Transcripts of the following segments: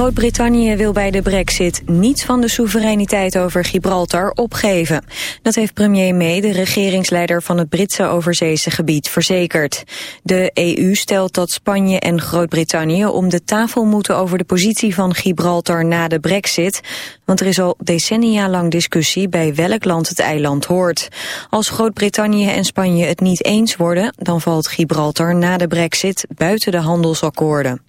Groot-Brittannië wil bij de brexit niets van de soevereiniteit over Gibraltar opgeven. Dat heeft premier May, de regeringsleider van het Britse overzeese gebied, verzekerd. De EU stelt dat Spanje en Groot-Brittannië om de tafel moeten over de positie van Gibraltar na de brexit. Want er is al decennia lang discussie bij welk land het eiland hoort. Als Groot-Brittannië en Spanje het niet eens worden, dan valt Gibraltar na de brexit buiten de handelsakkoorden.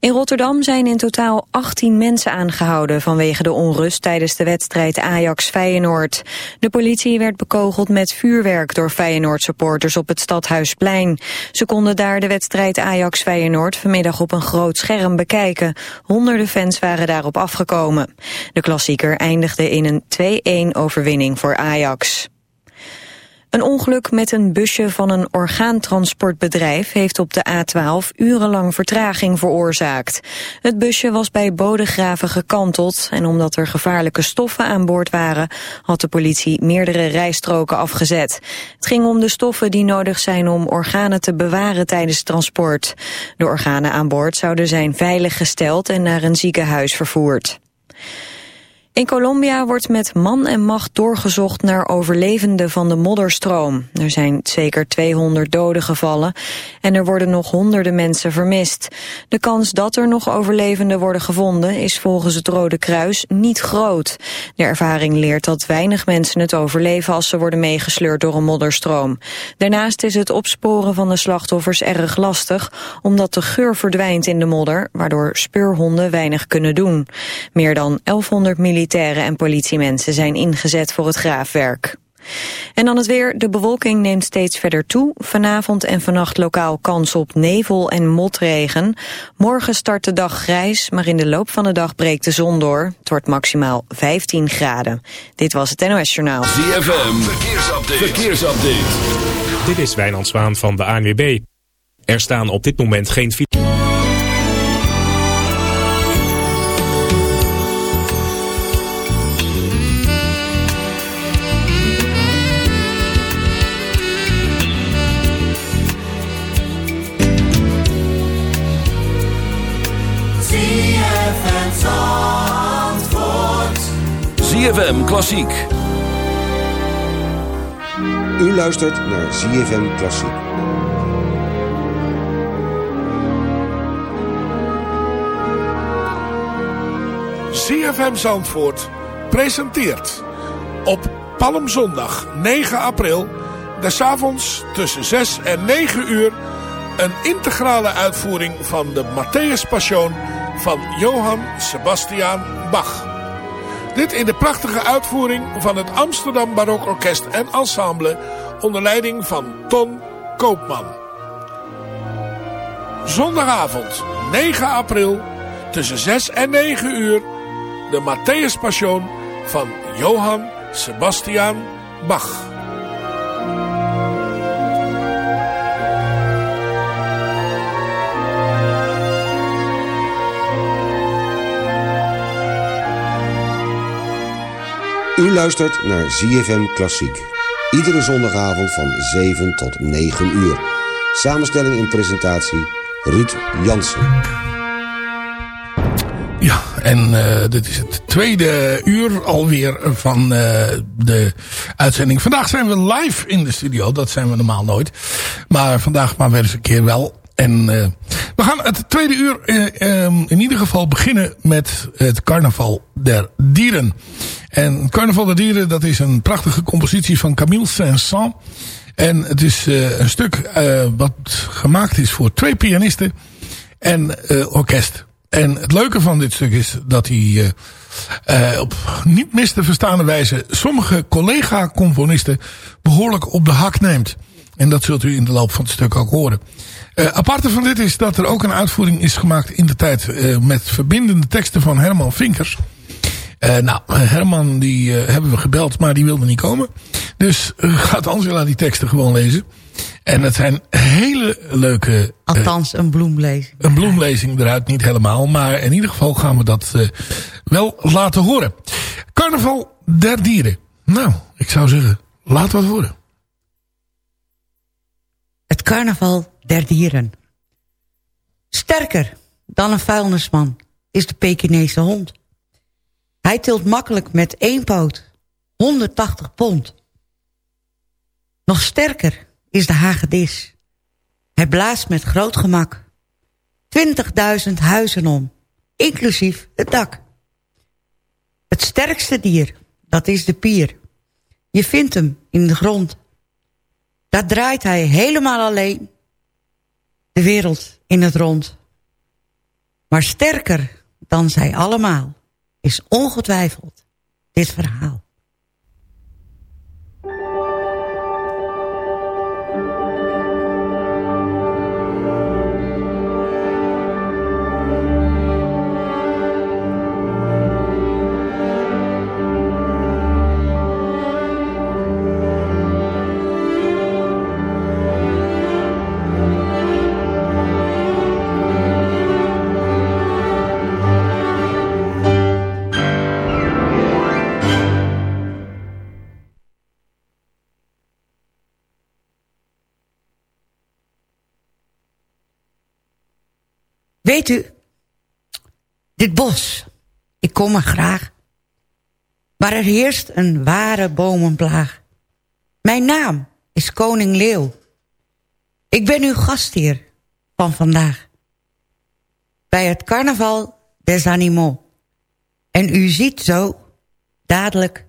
In Rotterdam zijn in totaal 18 mensen aangehouden vanwege de onrust tijdens de wedstrijd Ajax-Feyenoord. De politie werd bekogeld met vuurwerk door Feyenoord-supporters op het Stadhuisplein. Ze konden daar de wedstrijd Ajax-Feyenoord vanmiddag op een groot scherm bekijken. Honderden fans waren daarop afgekomen. De klassieker eindigde in een 2-1 overwinning voor Ajax. Een ongeluk met een busje van een orgaantransportbedrijf heeft op de A12 urenlang vertraging veroorzaakt. Het busje was bij Bodegraven gekanteld en omdat er gevaarlijke stoffen aan boord waren had de politie meerdere rijstroken afgezet. Het ging om de stoffen die nodig zijn om organen te bewaren tijdens transport. De organen aan boord zouden zijn veilig gesteld en naar een ziekenhuis vervoerd. In Colombia wordt met man en macht doorgezocht naar overlevenden van de modderstroom. Er zijn zeker 200 doden gevallen en er worden nog honderden mensen vermist. De kans dat er nog overlevenden worden gevonden is volgens het Rode Kruis niet groot. De ervaring leert dat weinig mensen het overleven als ze worden meegesleurd door een modderstroom. Daarnaast is het opsporen van de slachtoffers erg lastig, omdat de geur verdwijnt in de modder, waardoor speurhonden weinig kunnen doen. Meer dan 1100 militairen militairen en politiemensen zijn ingezet voor het graafwerk. En dan het weer. De bewolking neemt steeds verder toe. Vanavond en vannacht lokaal kans op nevel en motregen. Morgen start de dag grijs, maar in de loop van de dag breekt de zon door. Het wordt maximaal 15 graden. Dit was het NOS Journaal. ZFM, verkeersupdate. verkeersupdate. Dit is Wijnand Zwaan van de ANWB. Er staan op dit moment geen... ZFM Klassiek. U luistert naar ZFM Klassiek. ZFM Zandvoort presenteert op Palmzondag 9 april... des avonds tussen 6 en 9 uur... een integrale uitvoering van de Matthäus Passion van Johann Sebastian Bach... Dit in de prachtige uitvoering van het Amsterdam Barokorkest en Ensemble onder leiding van Ton Koopman. Zondagavond 9 april tussen 6 en 9 uur de Matthäus Passion van Johann Sebastian Bach. U luistert naar ZFM Klassiek. Iedere zondagavond van 7 tot 9 uur. Samenstelling en presentatie Ruud Jansen. Ja, en uh, dit is het tweede uur alweer van uh, de uitzending. Vandaag zijn we live in de studio. Dat zijn we normaal nooit. Maar vandaag maar weer eens een keer wel. En uh, we gaan het tweede uur um, in ieder geval beginnen met het carnaval der dieren. En Carnaval der Dieren, dat is een prachtige compositie van Camille Saint-Saëns. En het is uh, een stuk uh, wat gemaakt is voor twee pianisten en uh, orkest. En het leuke van dit stuk is dat hij op niet mis te verstaande wijze sommige collega-componisten behoorlijk op de hak neemt. En dat zult u in de loop van het stuk ook horen. Uh, aparte van dit is dat er ook een uitvoering is gemaakt in de tijd uh, met verbindende teksten van Herman Vinkers. Uh, nou, Herman die uh, hebben we gebeld, maar die wilde niet komen. Dus uh, gaat Angela die teksten gewoon lezen. En het zijn hele leuke... Althans, een bloemlezing. Een bloemlezing eruit, niet helemaal. Maar in ieder geval gaan we dat wel laten horen. Carnaval der dieren. Nou, ik zou zeggen, laat wat horen. Het carnaval der dieren. Sterker dan een vuilnisman is de Pekinese hond. Hij tilt makkelijk met één poot 180 pond. Nog sterker is de hagedis. Hij blaast met groot gemak 20.000 huizen om, inclusief het dak. Het sterkste dier, dat is de pier. Je vindt hem in de grond. Daar draait hij helemaal alleen de wereld in het rond. Maar sterker dan zij allemaal is ongetwijfeld dit verhaal. Ik kom er graag. Maar er heerst een ware bomenplaag. Mijn naam is Koning Leeuw. Ik ben uw gastheer van vandaag. Bij het carnaval des animaux. En u ziet zo dadelijk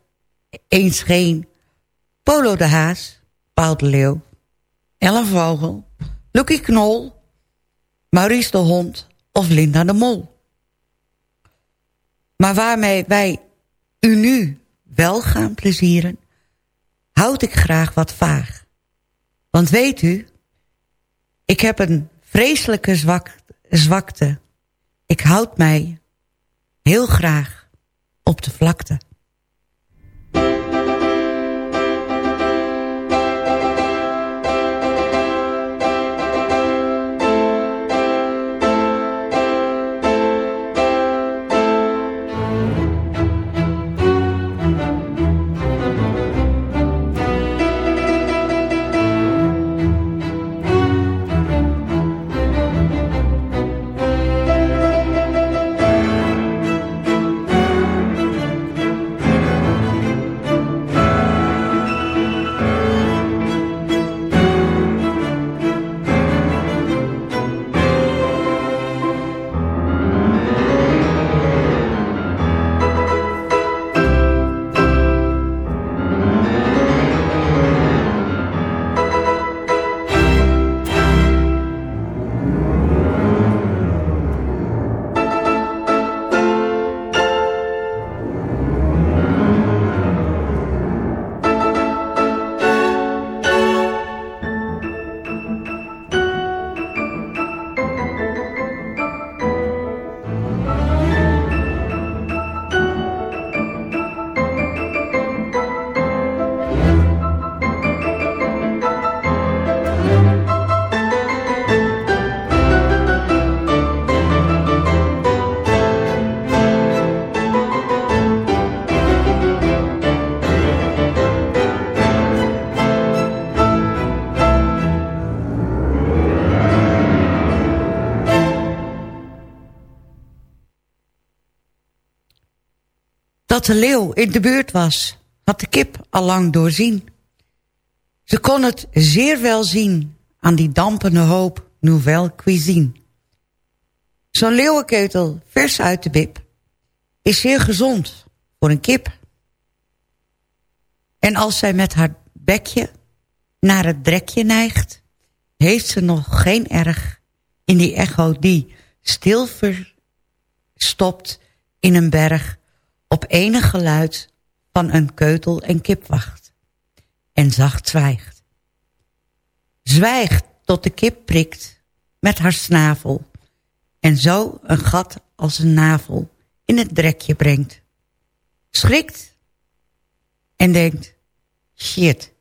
eens geen Polo de Haas, Paul de Leeuw, Ellen Vogel, Lucky Knol, Maurice de Hond of Linda de Mol. Maar waarmee wij u nu wel gaan plezieren, houd ik graag wat vaag. Want weet u, ik heb een vreselijke zwak, zwakte. Ik houd mij heel graag op de vlakte. Dat de leeuw in de buurt was, had de kip al lang doorzien. Ze kon het zeer wel zien aan die dampende hoop nouvelle cuisine. Zo'n leeuwenketel vers uit de bib is zeer gezond voor een kip. En als zij met haar bekje naar het drekje neigt... heeft ze nog geen erg in die echo die stil verstopt in een berg op enig geluid van een keutel en kip wacht. En zacht zwijgt. Zwijgt tot de kip prikt met haar snavel. En zo een gat als een navel in het drekje brengt. Schrikt en denkt, shit,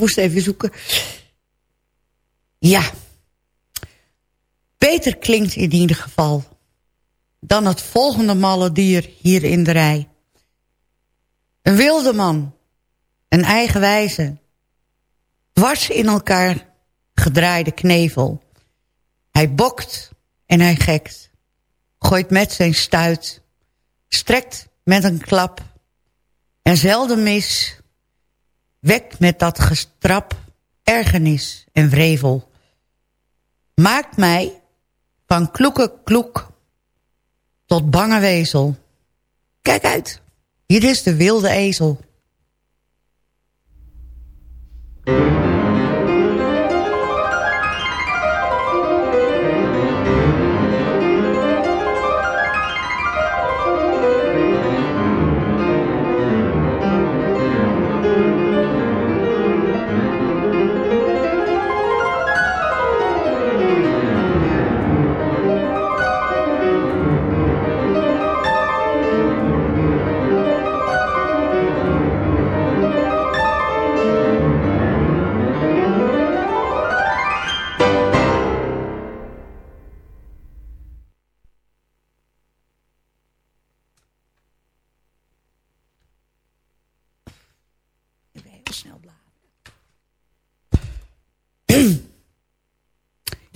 moest even zoeken. Ja. Beter klinkt in ieder geval... dan het volgende malle dier hier in de rij. Een wilde man. Een eigenwijze. Dwars in elkaar gedraaide knevel. Hij bokt en hij gekt. Gooit met zijn stuit. Strekt met een klap. En zelden mis. Wekt met dat gestrap. Ergernis en vrevel. Maakt mij van kloeke kloek tot bange wezel. Kijk uit, hier is de wilde ezel.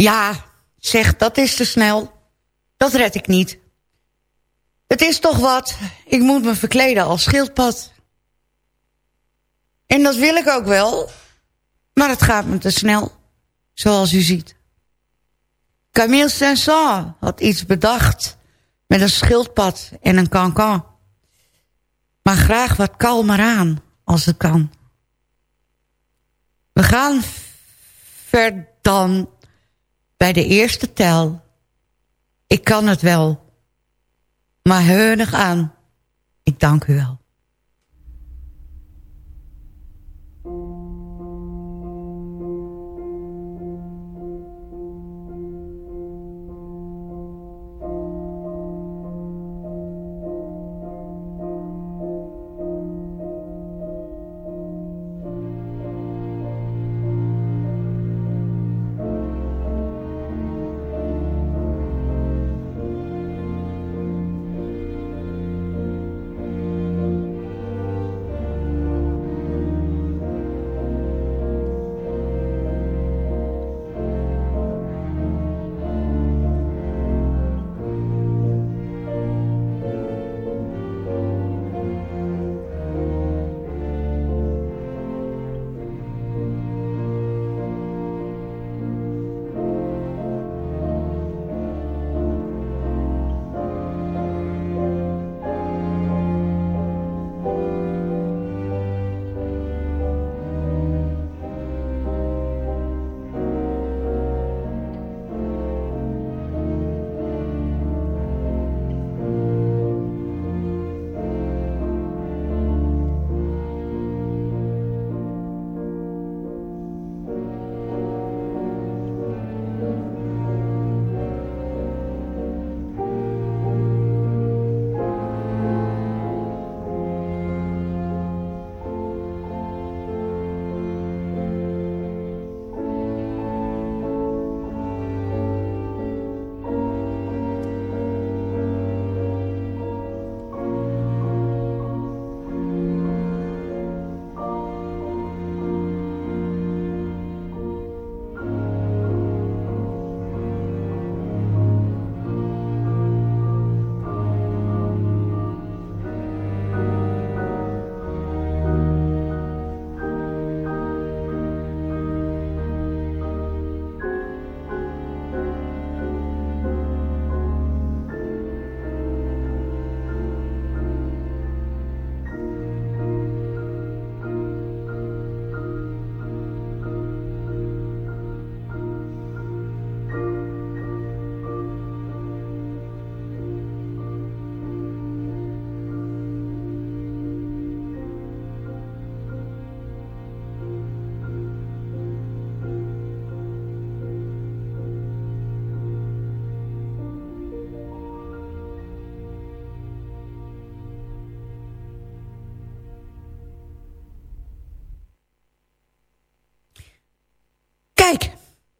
Ja, zeg, dat is te snel. Dat red ik niet. Het is toch wat. Ik moet me verkleden als schildpad. En dat wil ik ook wel. Maar het gaat me te snel. Zoals u ziet. Camille Saint-Saëns had iets bedacht. Met een schildpad en een cancan. Maar graag wat kalmer aan, als het kan. We gaan ver dan bij de eerste tel. Ik kan het wel, maar heunig aan. Ik dank u wel.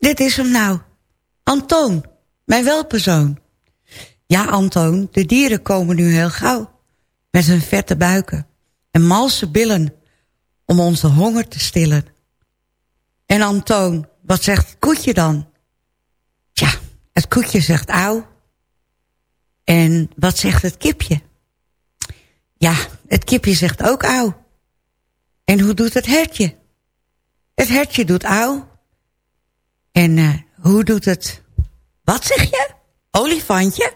Dit is hem nou. Antoon, mijn welpersoon. Ja, Antoon, de dieren komen nu heel gauw. Met hun vette buiken en malse billen. Om onze honger te stillen. En Antoon, wat zegt het koetje dan? Tja, het koetje zegt auw. En wat zegt het kipje? Ja, het kipje zegt ook auw. En hoe doet het hertje? Het hertje doet auw. En uh, hoe doet het... Wat zeg je? Olifantje?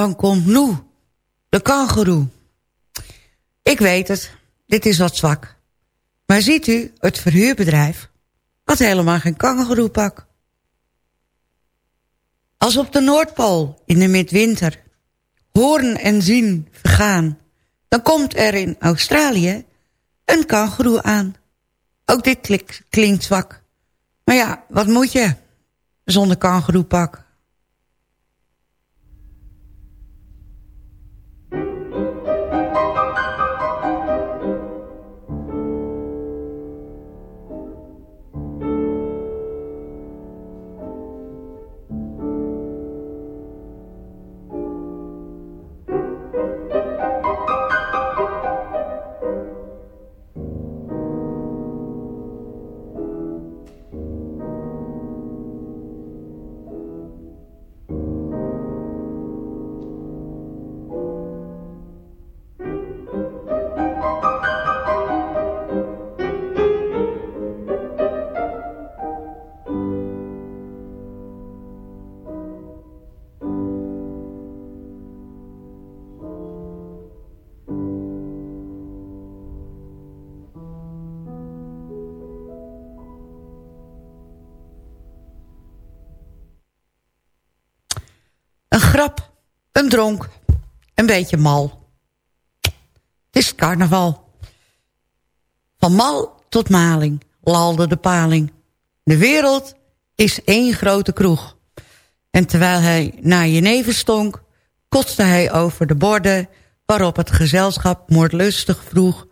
Dan komt Nu, de kangeroe. Ik weet het, dit is wat zwak. Maar ziet u, het verhuurbedrijf had helemaal geen kangeroepak. Als op de Noordpool in de midwinter horen en zien vergaan... dan komt er in Australië een kangeroe aan. Ook dit klinkt zwak. Maar ja, wat moet je zonder kangeroepak? Dronk, een beetje mal. Het is carnaval. Van mal tot maling, lalde de paling. De wereld is één grote kroeg. En terwijl hij naar jenever stonk... kotste hij over de borden... waarop het gezelschap moordlustig vroeg...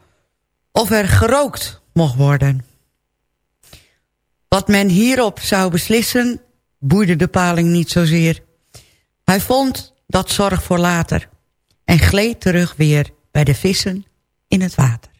of er gerookt mocht worden. Wat men hierop zou beslissen... boeide de paling niet zozeer... Hij vond dat zorg voor later en gleed terug weer bij de vissen in het water.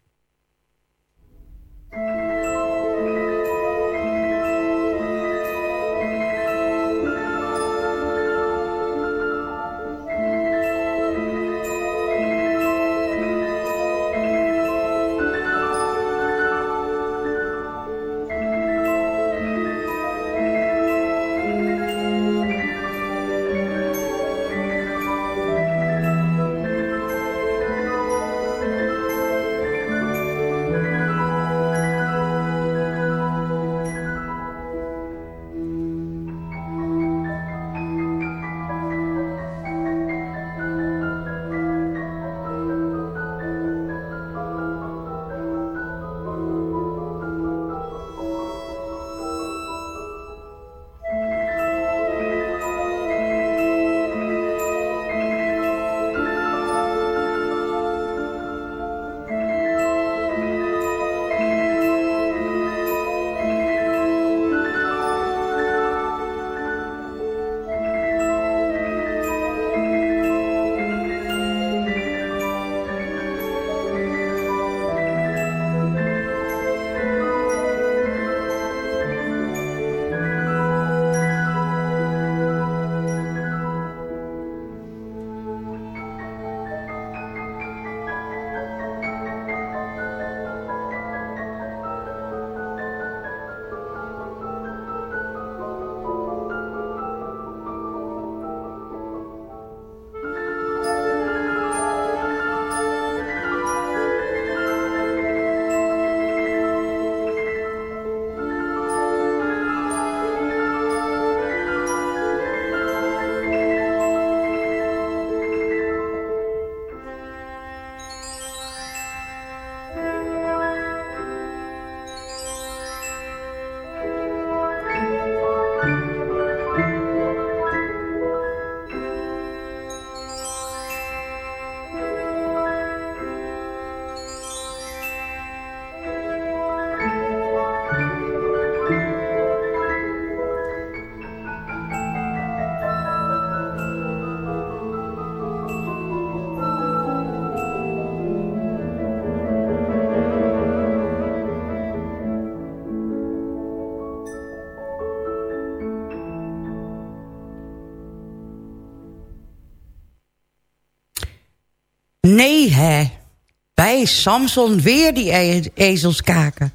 Samson weer die e ezelskaken.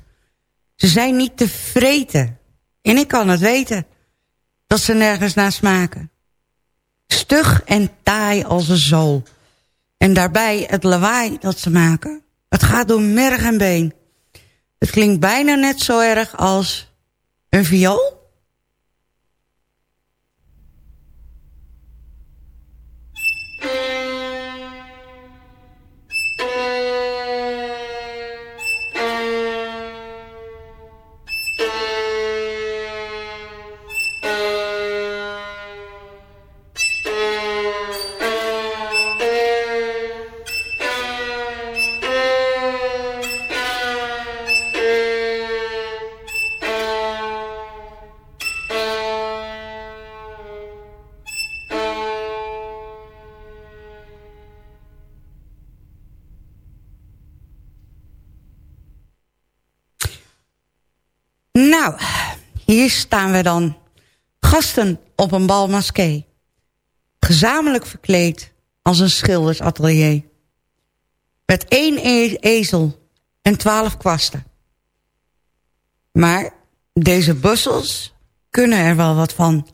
Ze zijn niet te vreten. En ik kan het weten. Dat ze nergens naar smaken. Stug en taai als een zool. En daarbij het lawaai dat ze maken. Het gaat door merg en been. Het klinkt bijna net zo erg als een viool. Hier staan we dan. Gasten op een balmasqué. Gezamenlijk verkleed als een schildersatelier. Met één e ezel en twaalf kwasten. Maar deze bussels kunnen er wel wat van.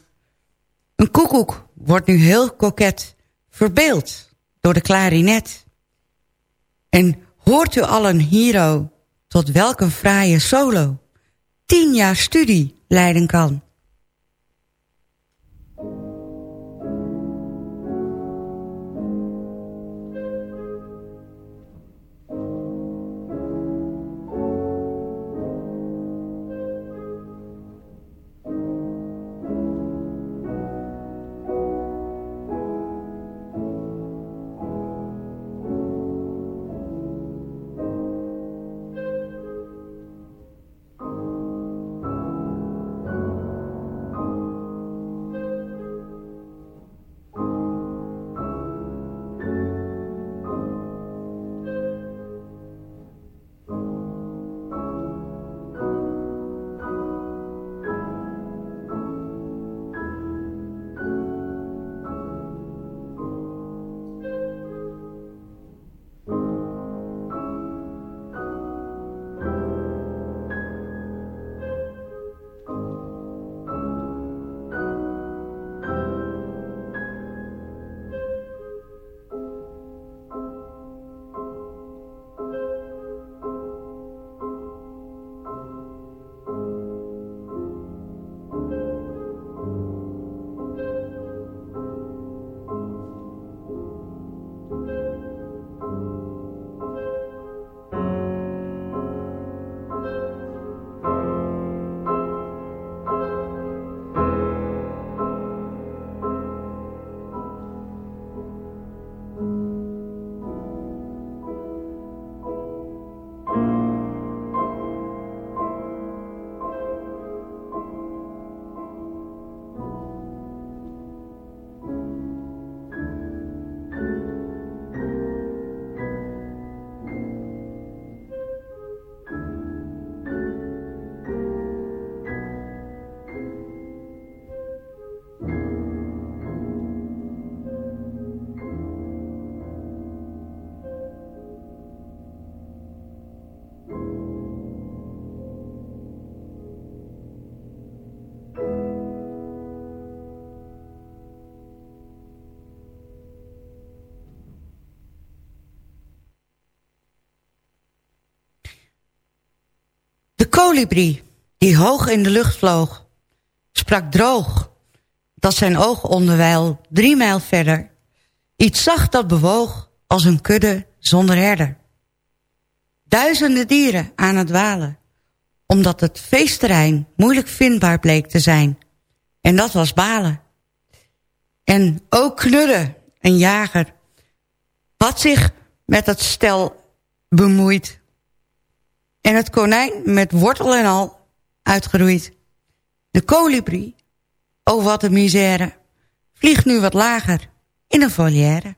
Een koekoek wordt nu heel koket verbeeld door de klarinet. En hoort u al een hero tot welke fraaie solo tien jaar studie leiden kan. Kolibrie, die hoog in de lucht vloog, sprak droog, dat zijn oog onderwijl drie mijl verder iets zag dat bewoog als een kudde zonder herder. Duizenden dieren aan het dwalen, omdat het feestterrein moeilijk vindbaar bleek te zijn. En dat was balen. En ook Knudde, een jager, had zich met het stel bemoeid en het konijn met wortel en al uitgeroeid. De kolibrie, oh wat een misère, vliegt nu wat lager in een volière.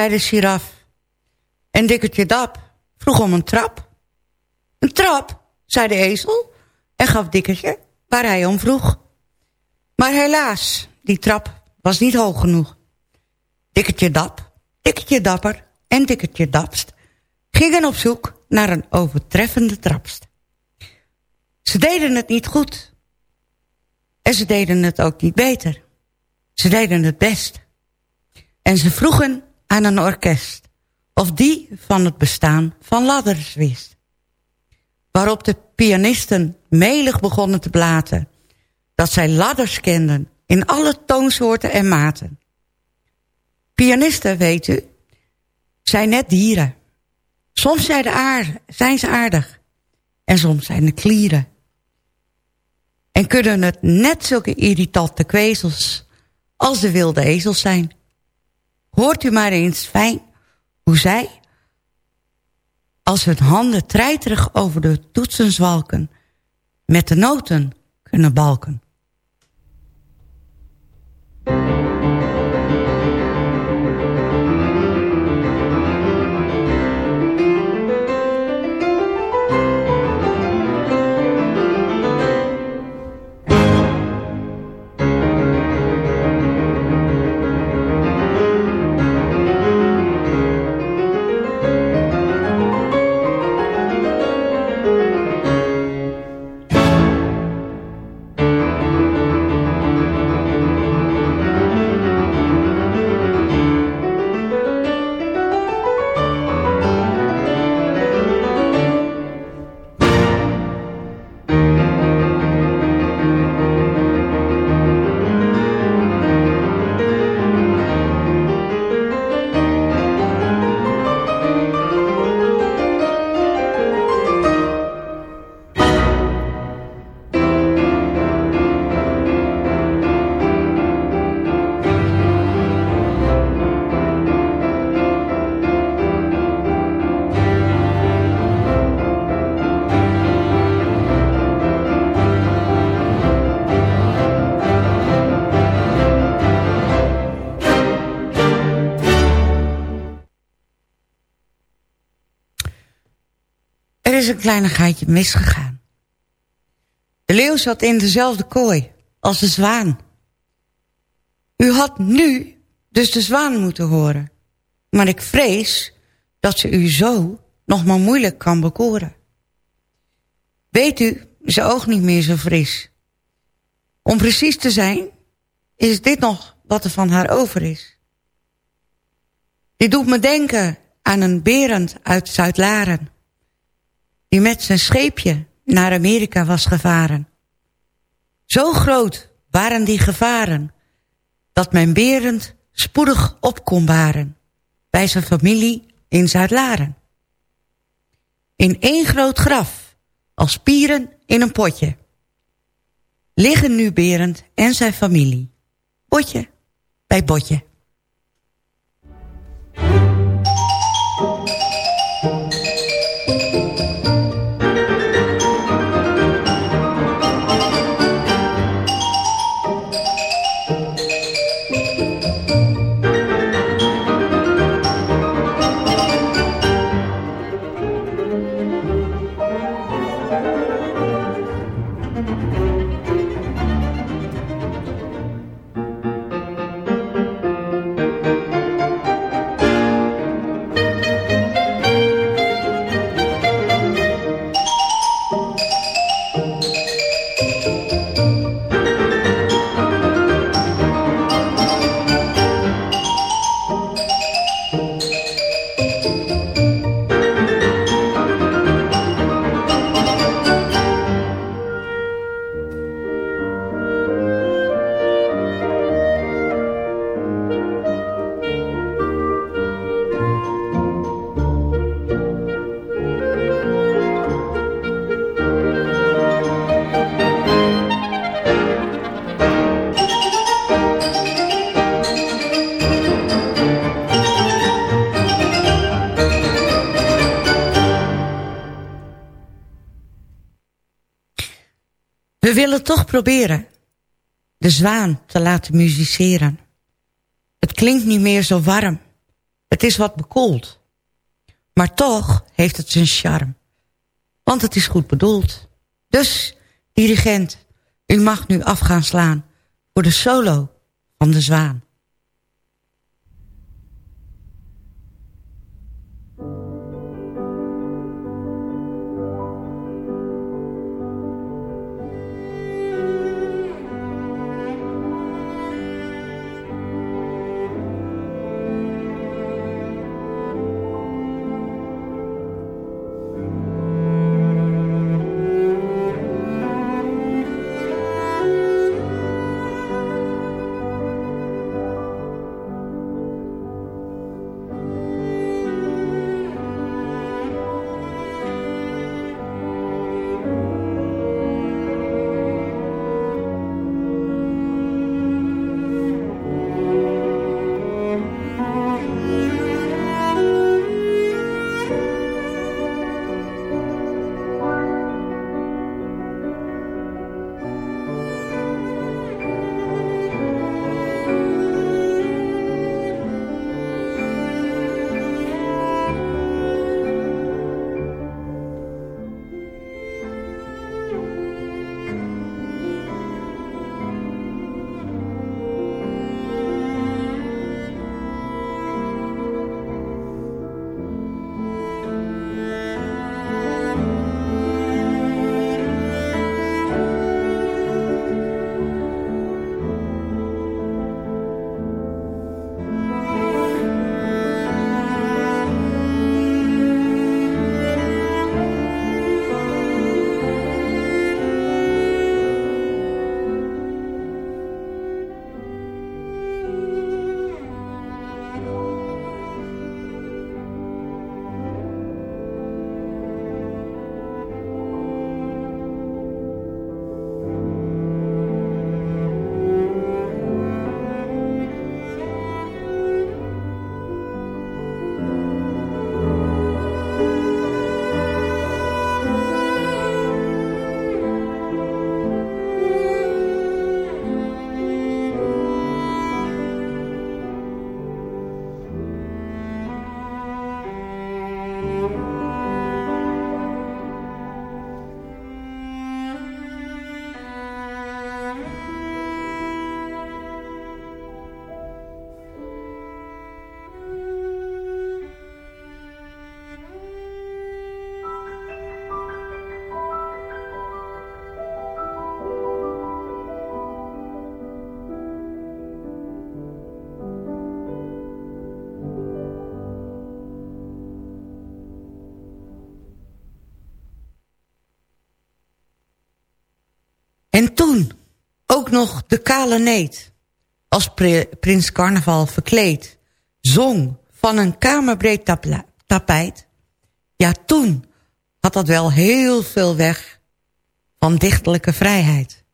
Zei de giraf. En Dikkertje Dap vroeg om een trap. Een trap, zei de ezel en gaf Dikkertje waar hij om vroeg. Maar helaas, die trap was niet hoog genoeg. Dikkertje Dap, Dikkertje Dapper en Dikkertje Dapst... gingen op zoek naar een overtreffende trapst. Ze deden het niet goed. En ze deden het ook niet beter. Ze deden het best. En ze vroegen aan een orkest... of die van het bestaan van ladders wist. Waarop de pianisten melig begonnen te blaten... dat zij ladders kenden in alle toonsoorten en maten. Pianisten, weet u, zijn net dieren. Soms zijn, ze aardig en soms zijn de klieren. En kunnen het net zulke irritante kwezels als de wilde ezels zijn. Hoort u maar eens fijn hoe zij, als hun handen treiterig over de toetsen zwalken, met de noten kunnen balken. Een kleinigheidje misgegaan. De leeuw zat in dezelfde kooi als de zwaan. U had nu dus de zwaan moeten horen. Maar ik vrees dat ze u zo nog maar moeilijk kan bekoren. Weet u, ze oog niet meer zo fris. Om precies te zijn, is dit nog wat er van haar over is. Dit doet me denken aan een berend uit Zuid-Laren die met zijn scheepje naar Amerika was gevaren. Zo groot waren die gevaren, dat mijn Berend spoedig op kon baren, bij zijn familie in Zuid-Laren. In één groot graf, als pieren in een potje, liggen nu Berend en zijn familie, botje bij botje. Toch proberen de zwaan te laten musiceren. Het klinkt niet meer zo warm. Het is wat bekoeld. Maar toch heeft het zijn charme. Want het is goed bedoeld. Dus, dirigent, u mag nu af gaan slaan... voor de solo van de zwaan. En toen ook nog de kale neet. Als prins carnaval verkleed. Zong van een kamerbreed tapijt. Ja, toen had dat wel heel veel weg van dichtelijke vrijheid.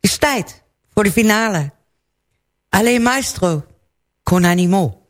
Is tijd voor de finale. Alleen maestro, con animo.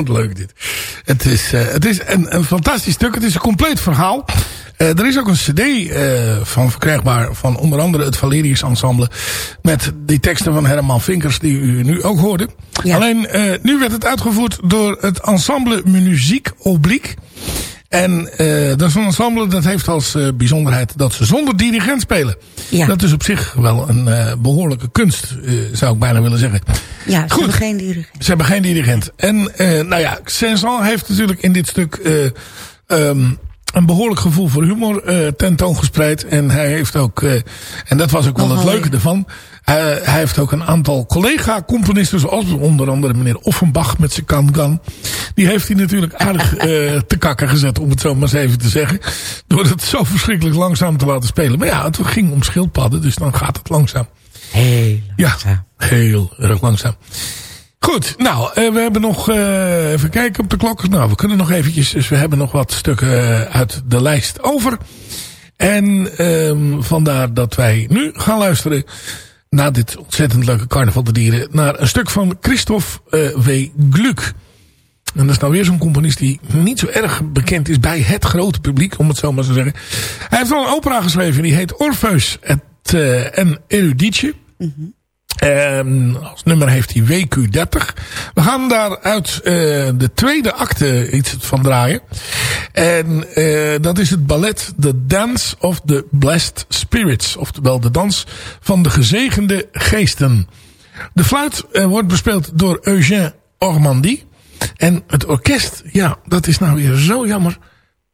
Ontzettend leuk dit. Het is, uh, het is een, een fantastisch stuk. Het is een compleet verhaal. Uh, er is ook een cd uh, van verkrijgbaar van onder andere het Valerius Ensemble. Met die teksten van Herman Vinkers die u nu ook hoorde. Ja. Alleen nu werd het uitgevoerd door het Ensemble Muziek Oblique. En uh, dat is een ensemble dat heeft als uh, bijzonderheid dat ze zonder dirigent spelen. Ja. Dat is op zich wel een uh, behoorlijke kunst, zou ik bijna willen zeggen. Ja, ze Goed. hebben geen dirigent. Ze hebben geen dirigent. En nou ja, Saint-Saëns heeft natuurlijk in dit stuk um, een behoorlijk gevoel voor humor tentoongespreid. En hij heeft ook, en dat was ook wel het leuke ervan... Uh, hij heeft ook een aantal collega-componisten, zoals onder andere meneer Offenbach met zijn kangan. Die heeft hij natuurlijk aardig uh, te kakken gezet, om het zo maar eens even te zeggen. Door het zo verschrikkelijk langzaam te laten spelen. Maar ja, het ging om schildpadden, dus dan gaat het langzaam. Heel langzaam. Ja, heel erg langzaam. Goed, nou, uh, we hebben nog, uh, even kijken op de klok. Nou, we kunnen nog eventjes, dus we hebben nog wat stukken uit de lijst over. En um, vandaar dat wij nu gaan luisteren na dit ontzettend leuke carnaval de dieren... naar een stuk van Christophe W. Gluck. En dat is nou weer zo'n componist die niet zo erg bekend is bij het grote publiek, om het zo maar te zeggen. Hij heeft wel een opera geschreven, die heet Orpheus et, uh, en. En als nummer heeft hij WQ30. We gaan daar uit uh, de tweede acte iets van draaien. En uh, dat is het ballet The Dance of the Blessed Spirits. Oftewel de dans van de gezegende geesten. De fluit uh, wordt bespeeld door Eugène Ormandy. En het orkest, ja, dat is nou weer zo jammer.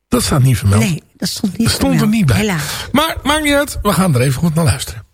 Dat staat niet vermeld. Nee, dat stond niet dat stond er niet bij. Helaas. Maar maakt niet uit, we gaan er even goed naar luisteren.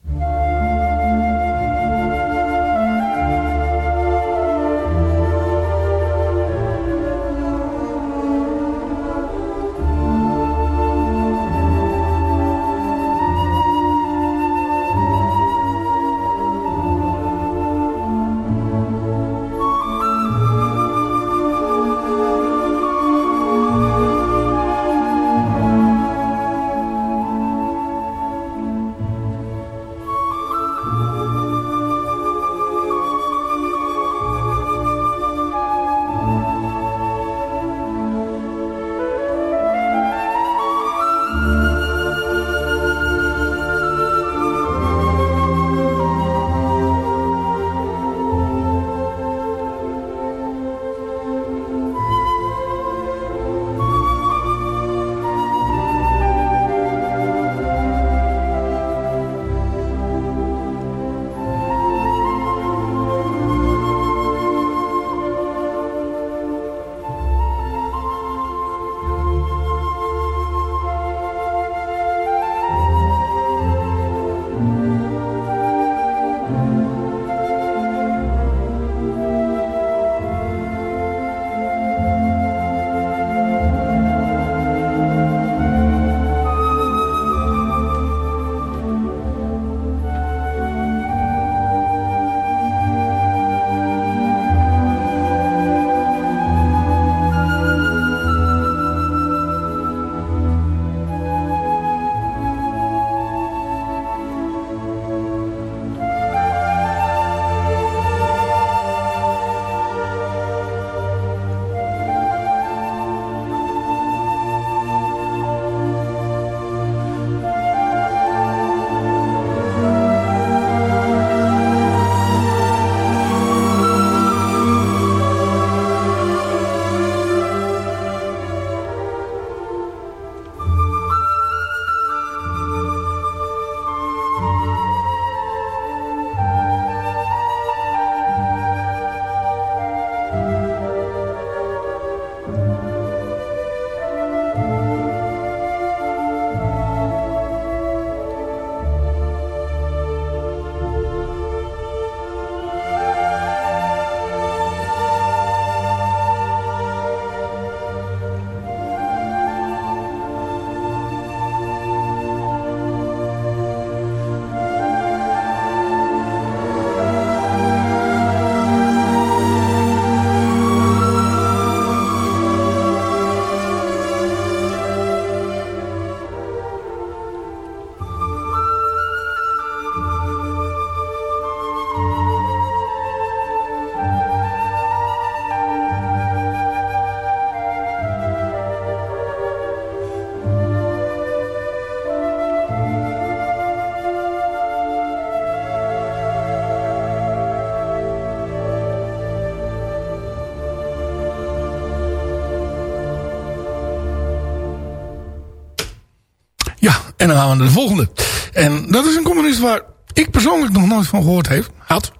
En dan gaan we naar de volgende. En dat is een componist waar ik persoonlijk nog nooit van gehoord heeft, had.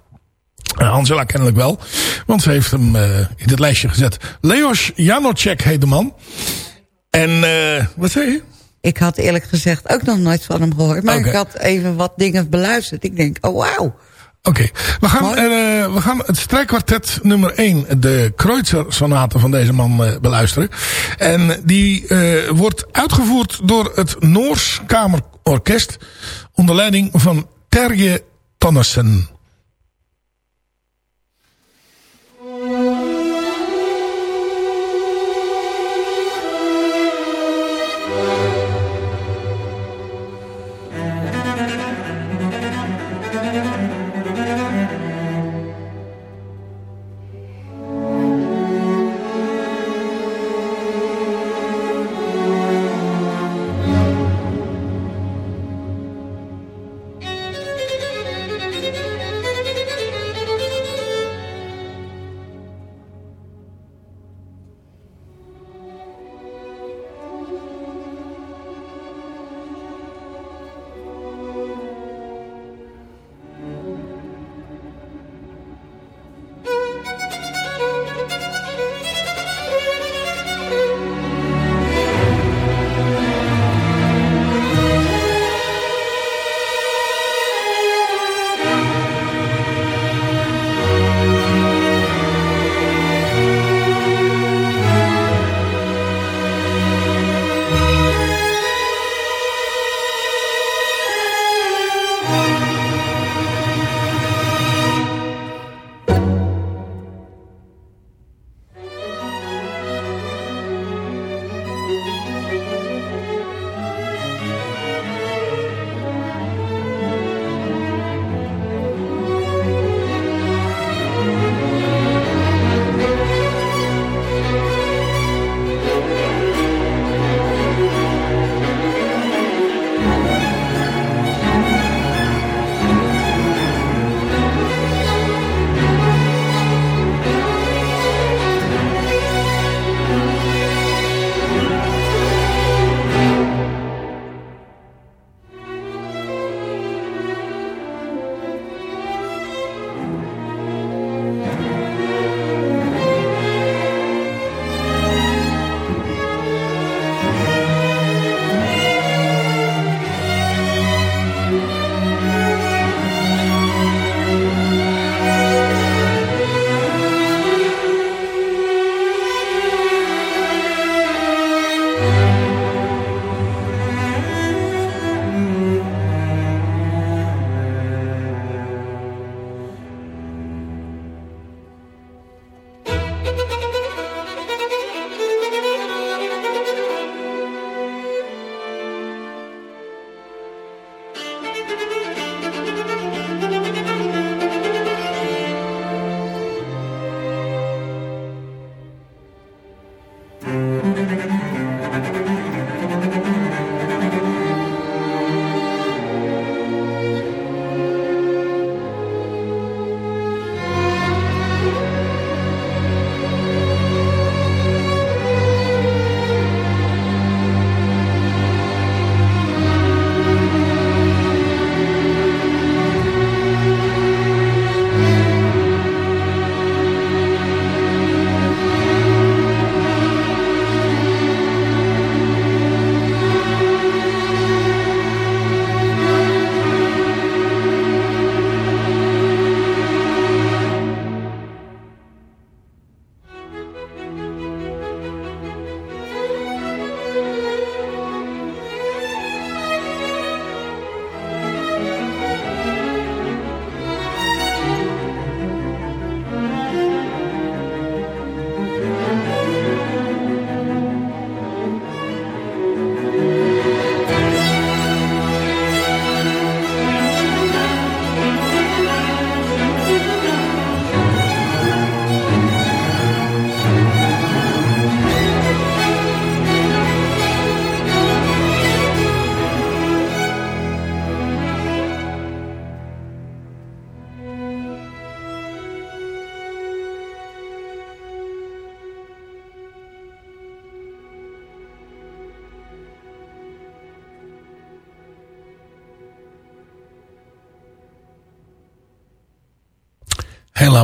Angela kennelijk wel. Want ze heeft hem uh, in het lijstje gezet. Leos Janocek heet de man. En uh, wat zei je? Ik had eerlijk gezegd ook nog nooit van hem gehoord. Maar okay. ik had even wat dingen beluisterd. Ik denk, oh wauw. Oké, we, gaan, uh, we gaan het strijkkwartet nummer 1, de Kreutzer sonate van deze man uh, beluisteren. En die uh, wordt uitgevoerd door het Noors Kamerorkest onder leiding van Terje Tonnesen.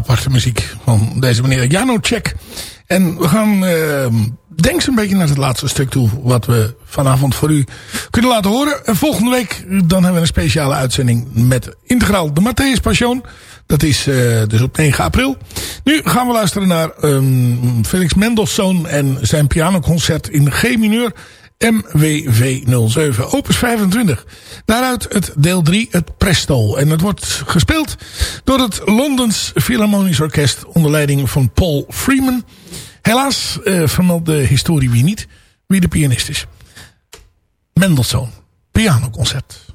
aparte muziek van deze meneer Janocek. En we gaan, ehm, uh, denk een beetje naar het laatste stuk toe... wat we vanavond voor u kunnen laten horen. En volgende week dan hebben we een speciale uitzending met integraal de Matthäus Passion. Dat is uh, dus op 9 april. Nu gaan we luisteren naar um, Felix Mendelssohn en zijn pianoconcert in G-mineur... MWV07, opus 25. Daaruit het deel 3, het Presto. En dat wordt gespeeld door het Londens Philharmonisch Orkest onder leiding van Paul Freeman. Helaas eh, vermeldt de historie wie niet, wie de pianist is. Mendelssohn, pianoconcert.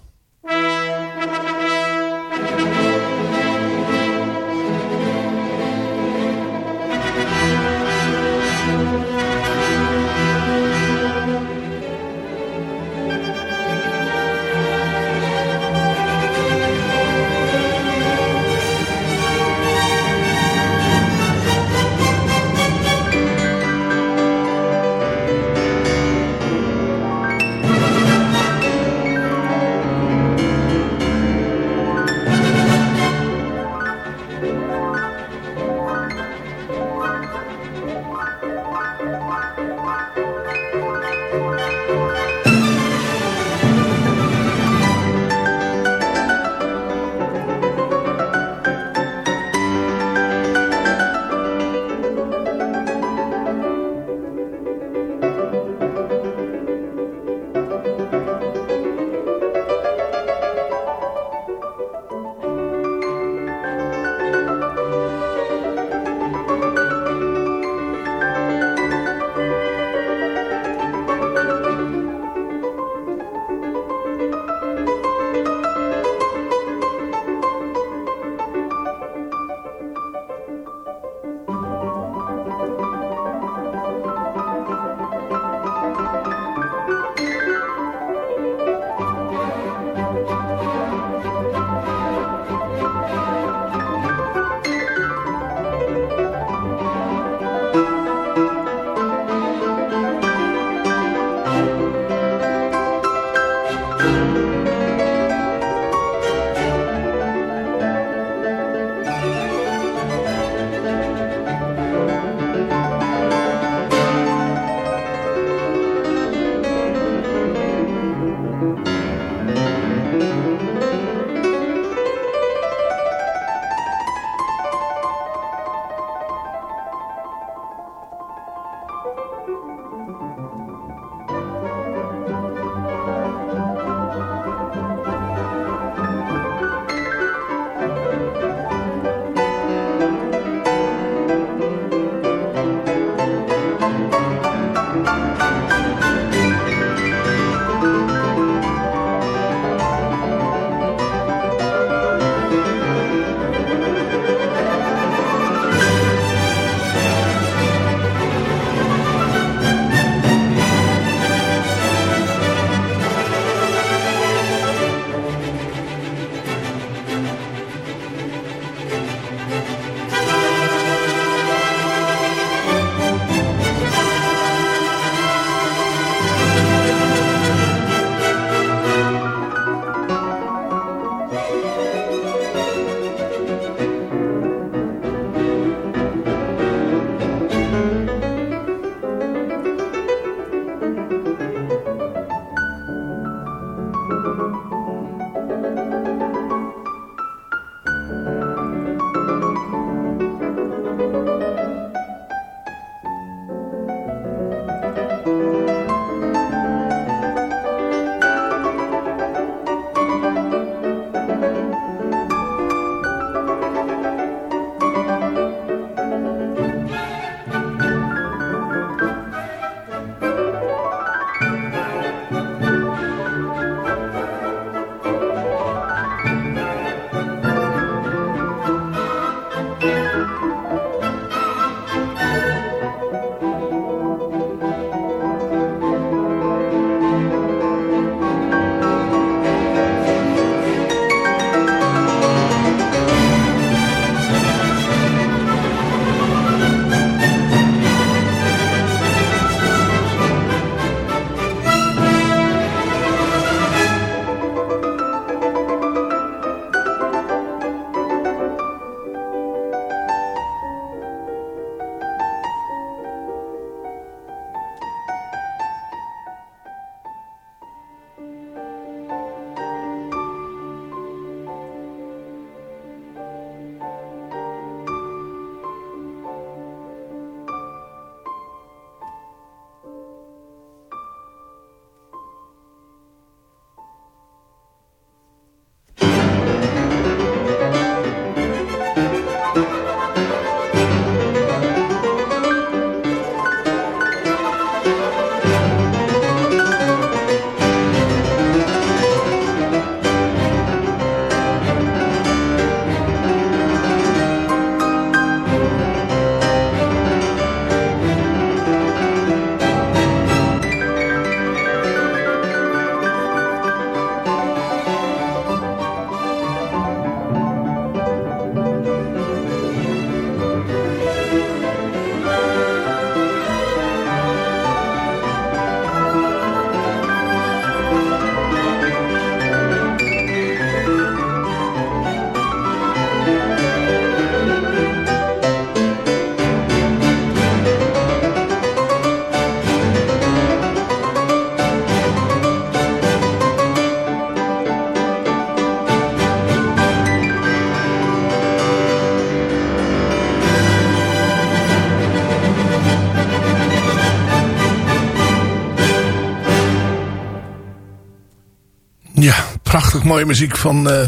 Mooie muziek van uh,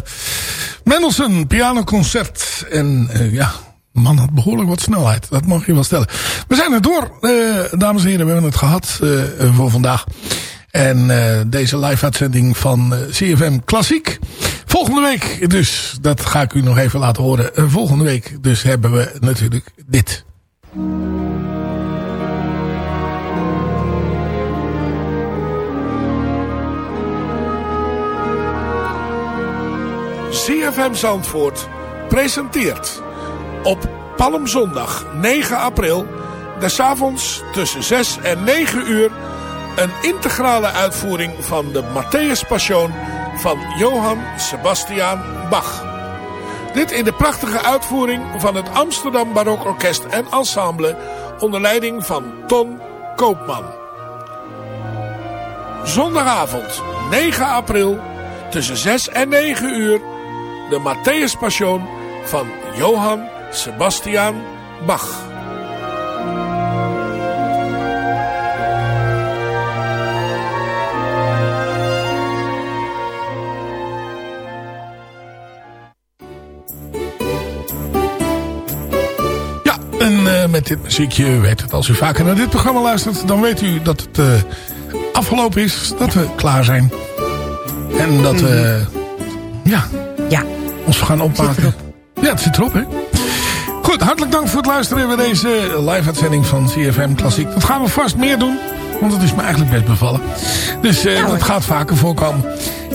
Mendelssohn, pianoconcert. En uh, ja, man had behoorlijk wat snelheid. Dat mag je wel stellen. We zijn er door, uh, dames en heren. We hebben het gehad voor vandaag. En deze live-uitzending van CFM Klassiek. Volgende week dus, dat ga ik u nog even laten horen. volgende week dus hebben we natuurlijk dit. CFM Zandvoort presenteert op Palmzondag 9 april... des avonds tussen 6 en 9 uur... een integrale uitvoering van de Matthäus Passion van Johann Sebastian Bach. Dit in de prachtige uitvoering van het Amsterdam Barokorkest en Ensemble... onder leiding van Ton Koopman. Zondagavond 9 april tussen 6 en 9 uur de Matthäus Passion van Johann Sebastian Bach. Ja, en uh, met dit muziekje weet het, als u vaker naar dit programma luistert, dan weet u dat het uh, afgelopen is, dat we klaar zijn. En dat we, uh, ja, ja. Ons gaan opmaken. Ja, het zit erop, hè? Goed, hartelijk dank voor het luisteren bij deze live-uitzending van CFM Klassiek. Dat gaan we vast meer doen, want het is me eigenlijk best bevallen. Dus uh, dat gaat vaker voorkomen.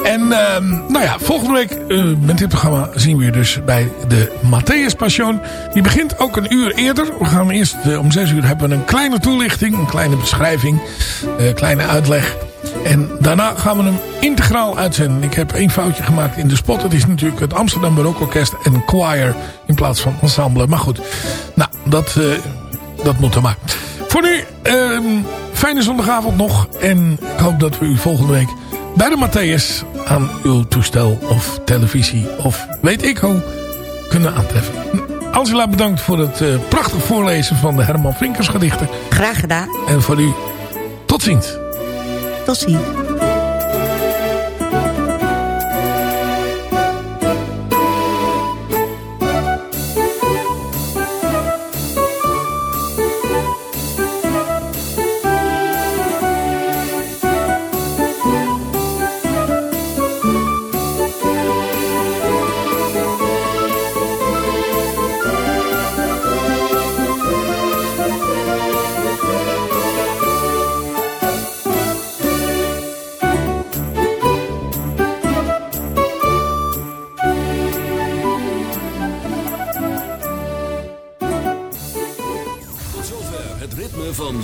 En uh, nou ja, volgende week uh, met dit programma zien we je dus bij de Matthäus Passion. Die begint ook een uur eerder. We gaan eerst uh, om zes uur hebben we een kleine toelichting, een kleine beschrijving, een kleine uitleg. En daarna gaan we hem integraal uitzenden. Ik heb één foutje gemaakt in de spot. Het is natuurlijk het Amsterdam Barokorkest en choir in plaats van ensemble. Maar goed, nou, dat, uh, dat moet er maar. Voor nu, uh, fijne zondagavond nog. En ik hoop dat we u volgende week bij de Matthäus aan uw toestel of televisie of weet ik hoe kunnen aantreffen. Angela, bedankt voor het uh, prachtig voorlezen van de Herman Vinkers gedichten. Graag gedaan. En voor u, tot ziens. Tot.